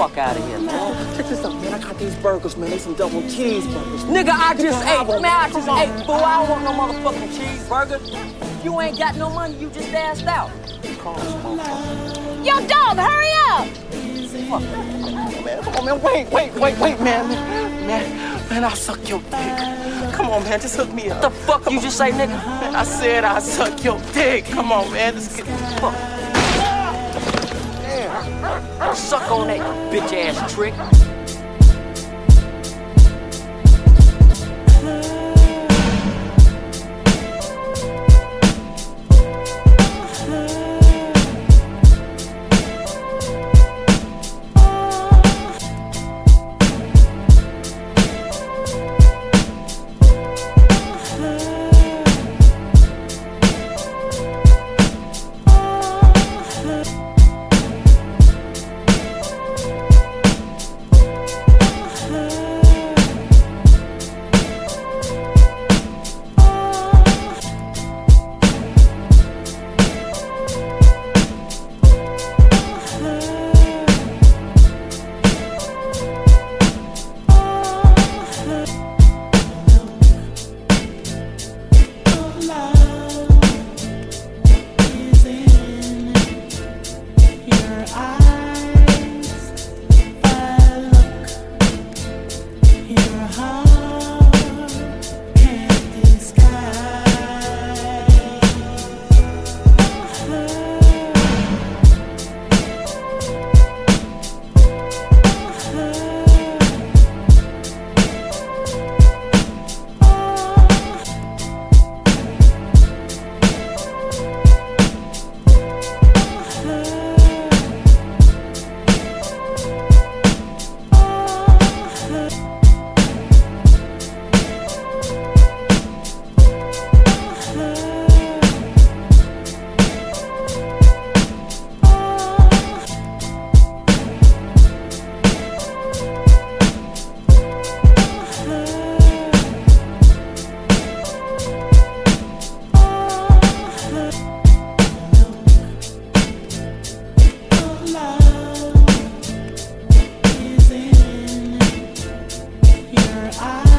fuck out of here, man. Check this out, man. I got these burgers, man. They some double cheeseburgers. Nigga, I just ate. hop Man, I just on. ate, fool. I don't want no motherfucking cheeseburger. You ain't got no money, you just asked out. Call this motherfucker. Yo, dog, hurry up! Man, come on, man. Wait, wait, wait, wait, man. Man, man, I'll suck your dick. Come on, man. Just hook me up. What the fuck you just say, nigga? Man, I said I'll suck your dick. Come on, man. Let's get the Fuck. Suck on that, bitch ass trick. eyes.